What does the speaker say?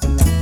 Bye.